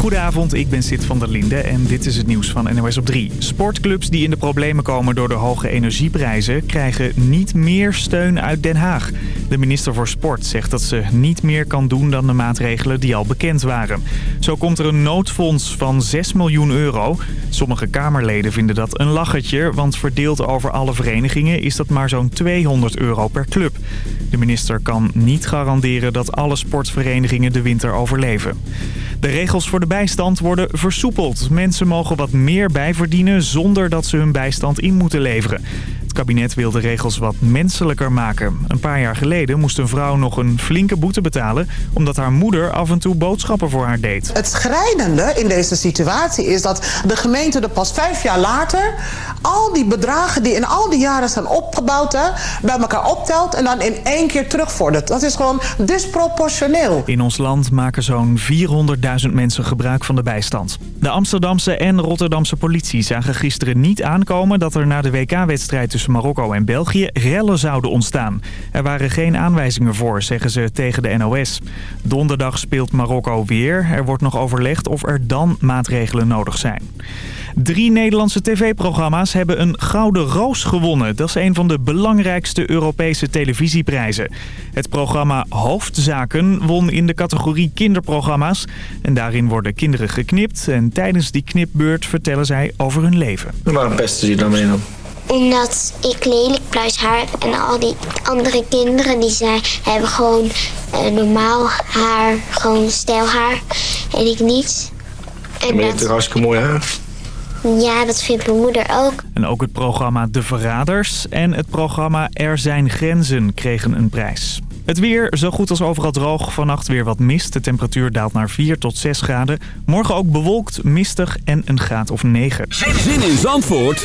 Goedenavond, ik ben Sid van der Linde en dit is het nieuws van NOS op 3. Sportclubs die in de problemen komen door de hoge energieprijzen... krijgen niet meer steun uit Den Haag. De minister voor Sport zegt dat ze niet meer kan doen dan de maatregelen die al bekend waren. Zo komt er een noodfonds van 6 miljoen euro. Sommige Kamerleden vinden dat een lachertje... want verdeeld over alle verenigingen is dat maar zo'n 200 euro per club. De minister kan niet garanderen dat alle sportverenigingen de winter overleven. De regels voor de bijstand worden versoepeld. Mensen mogen wat meer bijverdienen zonder dat ze hun bijstand in moeten leveren. Het kabinet wil de regels wat menselijker maken. Een paar jaar geleden moest een vrouw nog een flinke boete betalen... omdat haar moeder af en toe boodschappen voor haar deed. Het schrijnende in deze situatie is dat de gemeente er pas vijf jaar later... al die bedragen die in al die jaren zijn opgebouwd hè, bij elkaar optelt... en dan in één keer terugvordert. Dat is gewoon disproportioneel. In ons land maken zo'n 400.000 mensen gebruik van de bijstand. De Amsterdamse en Rotterdamse politie zagen gisteren niet aankomen... dat er na de WK-wedstrijd Marokko en België rellen zouden ontstaan. Er waren geen aanwijzingen voor, zeggen ze tegen de NOS. Donderdag speelt Marokko weer. Er wordt nog overlegd of er dan maatregelen nodig zijn. Drie Nederlandse tv-programma's hebben een Gouden Roos gewonnen. Dat is een van de belangrijkste Europese televisieprijzen. Het programma Hoofdzaken won in de categorie kinderprogramma's. En daarin worden kinderen geknipt. En tijdens die knipbeurt vertellen zij over hun leven. Waarom pesten ze je dan mee dan? Omdat ik lelijk pluis haar heb en al die andere kinderen die zijn, hebben gewoon eh, normaal haar, gewoon stijl haar. En ik niet. En, en je hebt dat... mooi haar. Ja, dat vindt mijn moeder ook. En ook het programma De Verraders en het programma Er zijn grenzen kregen een prijs. Het weer zo goed als overal droog. Vannacht weer wat mist. De temperatuur daalt naar 4 tot 6 graden. Morgen ook bewolkt, mistig en een graad of 9. Zin in Zandvoort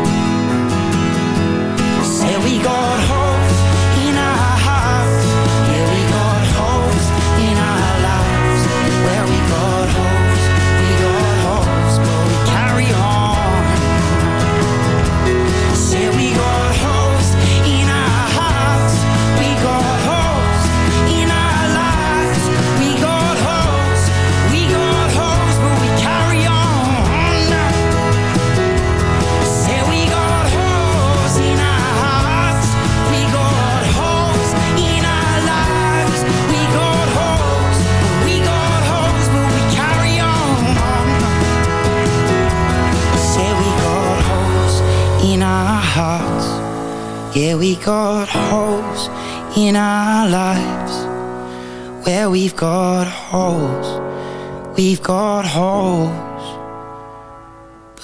we got home we've got holes, we've got holes,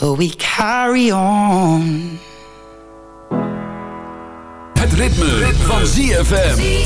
but we carry on. Het ritme, ritme. van ZFM.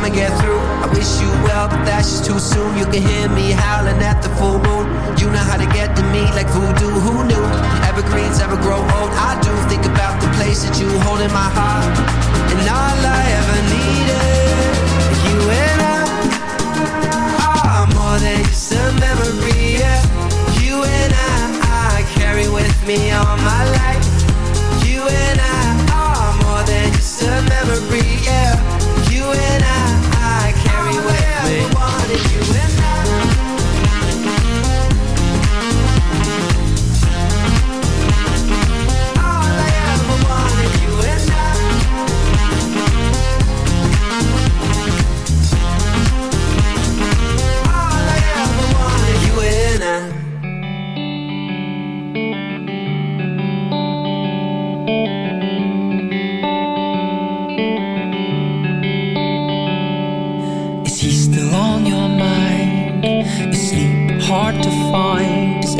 I'ma get through. I wish you well, but that's just too soon. You can hear me howling at the full moon. You know how to get to me like voodoo. Who knew? Evergreens ever grow old. I do think about the place that you hold in my heart. And all I ever needed, you and I are more than just a memory. Yeah. You and I, I carry with me all my life. You and I are more than just a memory. Yeah.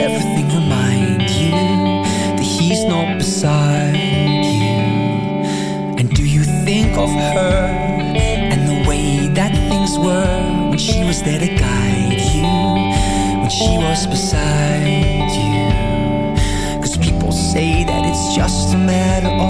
everything remind you that he's not beside you? And do you think of her and the way that things were when she was there to guide you? When she was beside you? Cause people say that it's just a matter of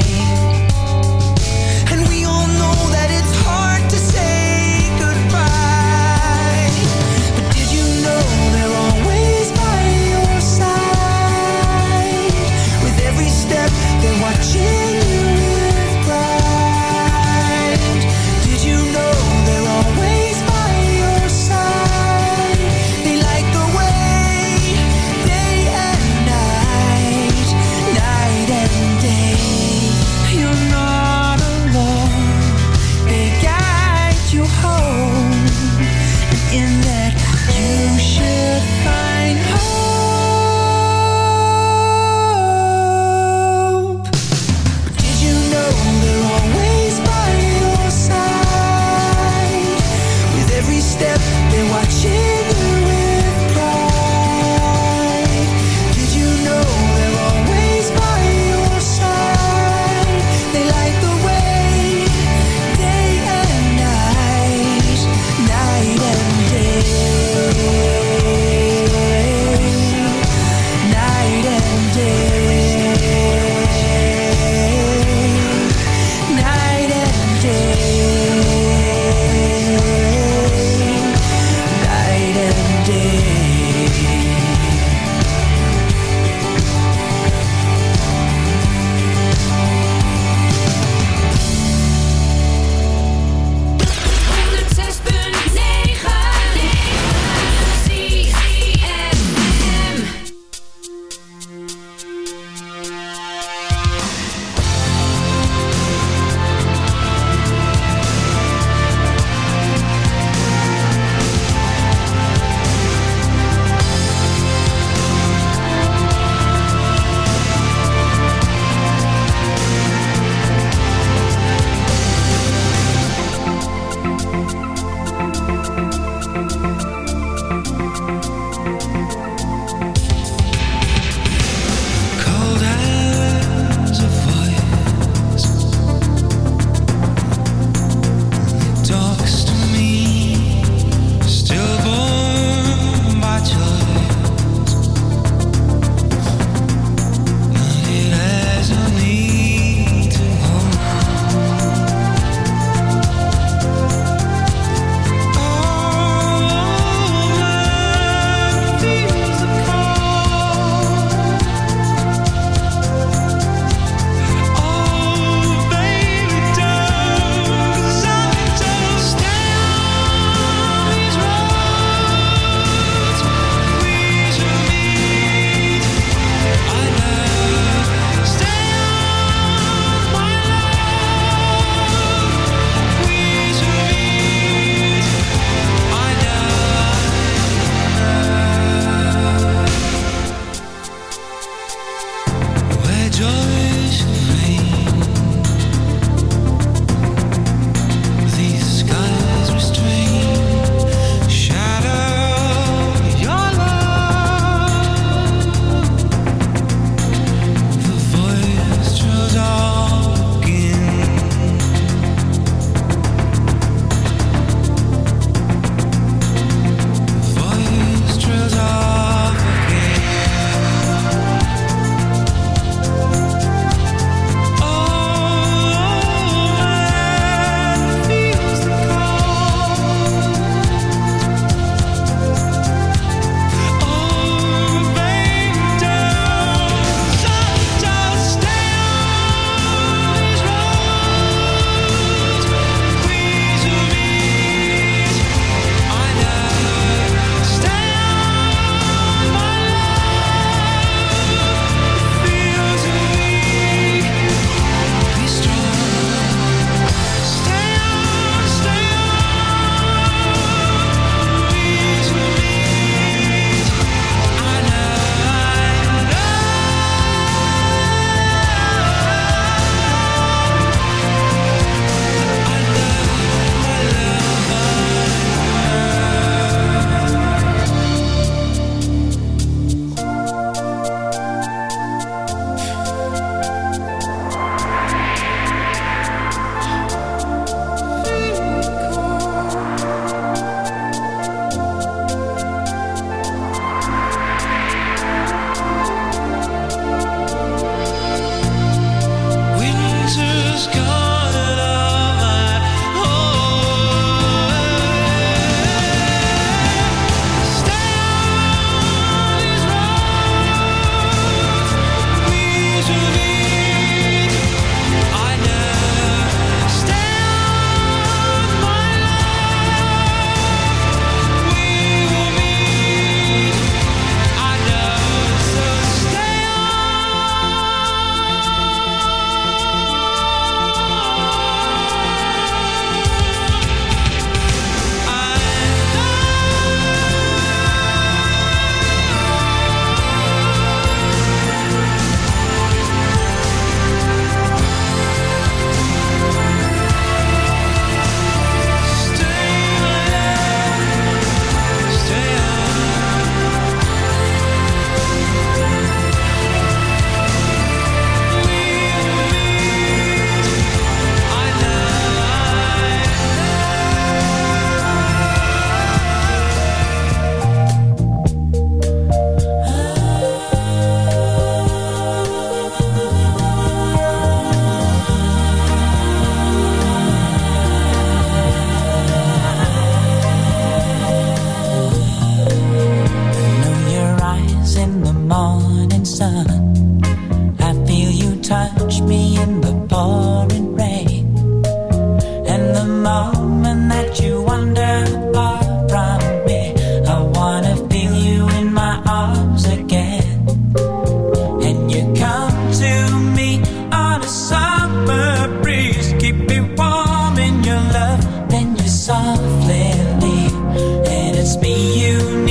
must be unique.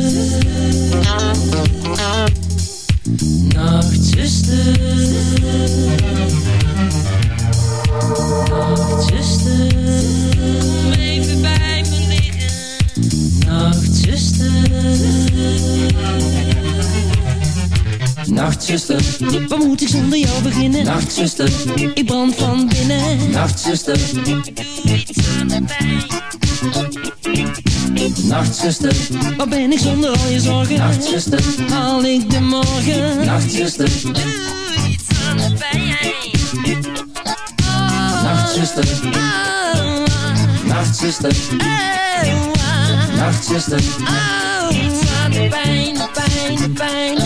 Nachtzuster, waar moet ik zonder jou beginnen? Nachtzuster, ik brand van binnen. Nachtzuster, doe iets aan de pijn. Nachtzuster, waar ben ik zonder al je zorgen? Nachtzuster, haal ik de morgen? Nachtzuster, doe iets aan de pijn. Oh. Nachtzuster, oh. Nachtzuster, oh. Nachtzuster, oh. Iets aan de pijn, pijn, de pijn.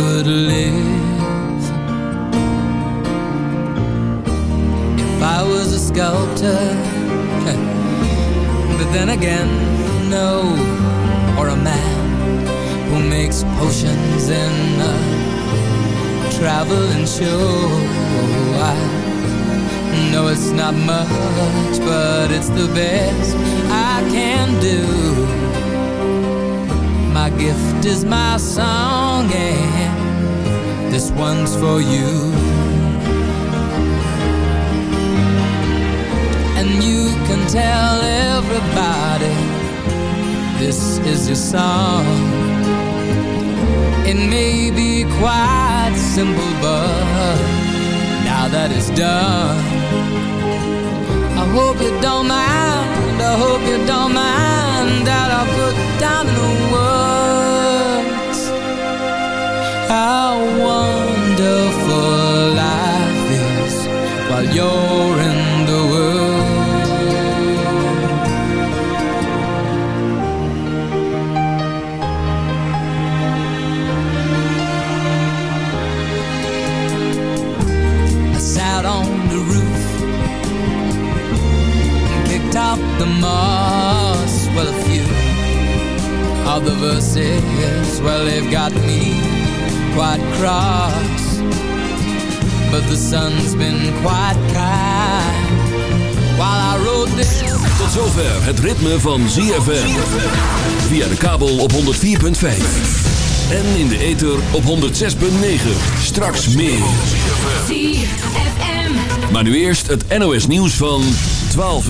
could live if I was a sculptor. but then again, no, or a man who makes potions in a traveling show. I know it's not much, but it's the best I can do. My gift is my song and this one's for you And you can tell everybody This is your song It may be quite simple but Now that it's done I hope you don't mind I hope you don't mind That I put down in the words how wonderful life is while you're in the world. I sat on the roof and kicked off the moss. Well, a few of the verses, well, they've got me quite But the sun's been quite kind While I this Tot zover het ritme van ZFM Via de kabel op 104.5 En in de ether op 106.9 Straks meer ZFM Maar nu eerst het NOS nieuws van 12 uur